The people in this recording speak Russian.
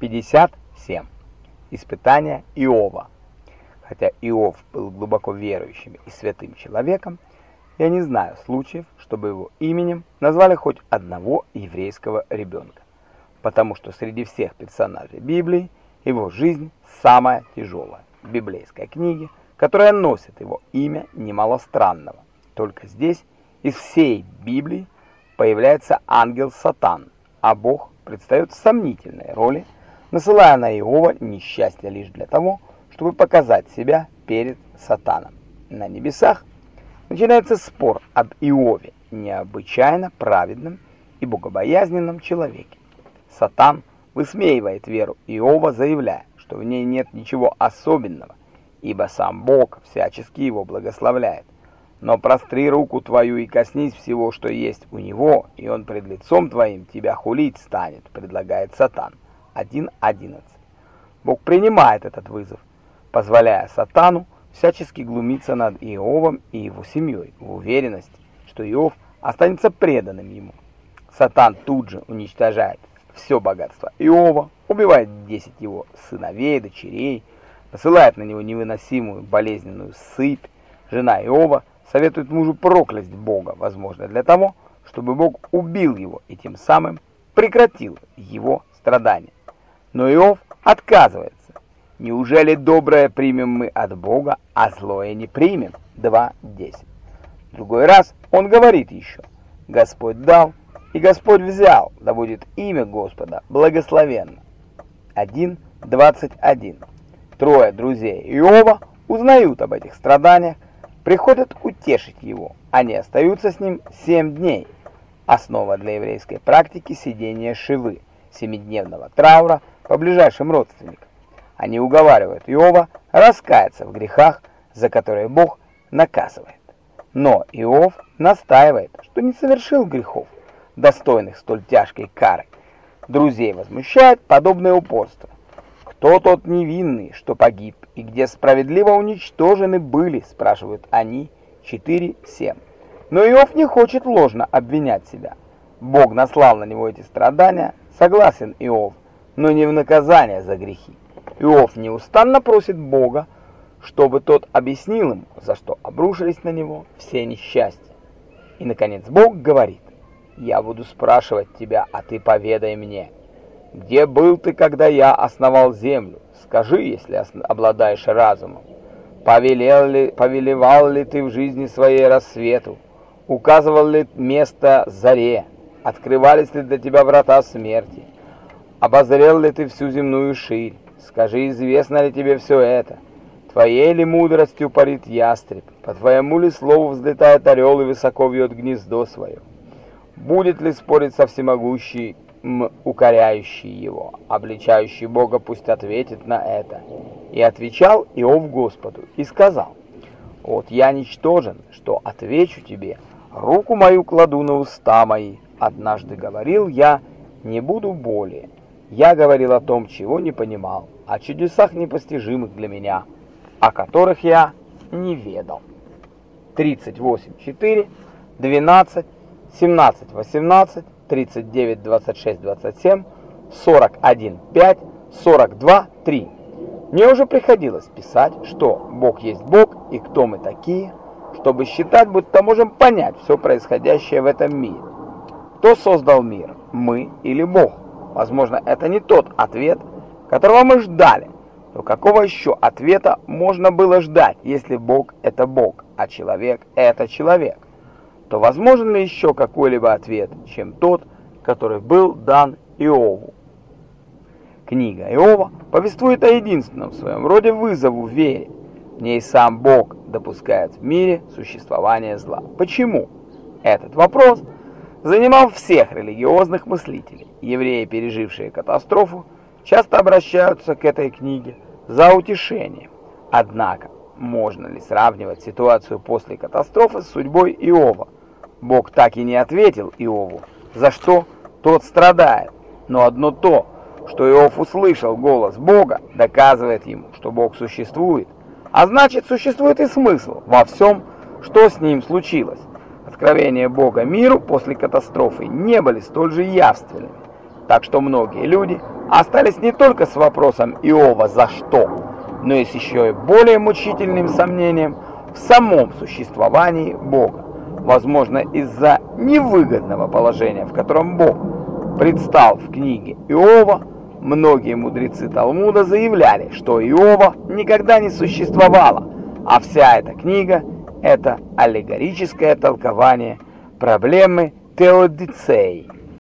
57. Испытание Иова. Хотя Иов был глубоко верующим и святым человеком, я не знаю случаев, чтобы его именем назвали хоть одного еврейского ребенка, потому что среди всех персонажей Библии его жизнь самая тяжелая. В библейской книге, которая носит его имя, немало странного. Только здесь из всей Библии появляется ангел Сатан, а Бог предстает в сомнительной роли, насылая на Иова несчастье лишь для того, чтобы показать себя перед Сатаном. На небесах начинается спор об Иове, необычайно праведном и богобоязненном человеке. Сатан высмеивает веру Иова, заявляя, что в ней нет ничего особенного, ибо сам Бог всячески его благословляет. Но простри руку твою и коснись всего, что есть у него, и он пред лицом твоим тебя хулить станет, предлагает Сатан. 1.11. Бог принимает этот вызов, позволяя Сатану всячески глумиться над Иовом и его семьей, в уверенности, что Иов останется преданным ему. Сатан тут же уничтожает все богатство Иова, убивает 10 его сыновей, дочерей, посылает на него невыносимую болезненную сыпь. Жена Иова советует мужу проклясть Бога, возможно, для того, чтобы Бог убил его и тем самым прекратил его страдания. Но Иов отказывается. Неужели доброе примем мы от Бога, а злое не примем? 2.10. Другой раз он говорит еще, Господь дал, и Господь взял, да будет имя Господа благословенно. 1.21. Трое друзей Иова узнают об этих страданиях, приходят утешить его. Они остаются с ним семь дней. Основа для еврейской практики сидения шивы, семидневного траура по ближайшим родственникам. Они уговаривают Иова раскаяться в грехах, за которые Бог наказывает. Но Иов настаивает, что не совершил грехов, достойных столь тяжкой кары. Друзей возмущает подобное упорство. Кто тот невинный, что погиб, и где справедливо уничтожены были, спрашивают они 4.7. Но Иов не хочет ложно обвинять себя. Бог наслал на него эти страдания, согласен Иов, но не в наказание за грехи. Иов неустанно просит Бога, чтобы тот объяснил ему, за что обрушились на него все несчастья. И, наконец, Бог говорит, «Я буду спрашивать тебя, а ты поведай мне». Где был ты, когда я основал землю? Скажи, если обладаешь разумом. Повелел ли, повелевал ли ты в жизни своей рассвету? Указывал ли место заре? Открывались ли для тебя врата смерти? Обозрел ли ты всю земную ширь? Скажи, известно ли тебе все это? Твоей ли мудростью парит ястреб? По твоему ли слову взлетает орел и высоко вьет гнездо свое? Будет ли спорить со всемогущий укоряющий его, обличающий Бога, пусть ответит на это. И отвечал Иов Господу и сказал, «Вот я ничтожен, что отвечу тебе, руку мою кладу на уста мои. Однажды говорил я, не буду более. Я говорил о том, чего не понимал, о чудесах непостижимых для меня, о которых я не ведал». 38.4, 12, 17, 18, 39, 26, 27, 41, 5, 42, 3. Мне уже приходилось писать, что Бог есть Бог и кто мы такие, чтобы считать, будто можем понять все происходящее в этом мире. Кто создал мир, мы или Бог? Возможно, это не тот ответ, которого мы ждали. Но какого еще ответа можно было ждать, если Бог – это Бог, а человек – это человек? то возможен ли еще какой-либо ответ, чем тот, который был дан Иову? Книга Иова повествует о единственном в своем роде вызову вере. В ней сам Бог допускает в мире существование зла. Почему? Этот вопрос занимал всех религиозных мыслителей. Евреи, пережившие катастрофу, часто обращаются к этой книге за утешением. Однако, можно ли сравнивать ситуацию после катастрофы с судьбой Иова? Бог так и не ответил Иову, за что тот страдает. Но одно то, что Иов услышал голос Бога, доказывает ему, что Бог существует. А значит, существует и смысл во всем, что с ним случилось. Откровения Бога миру после катастрофы не были столь же явственными. Так что многие люди остались не только с вопросом Иова «за что?», но и с еще и более мучительным сомнением в самом существовании Бога. Возможно, из-за невыгодного положения, в котором Бог предстал в книге Иова, многие мудрецы Талмуда заявляли, что Иова никогда не существовало, а вся эта книга – это аллегорическое толкование проблемы теодицеи.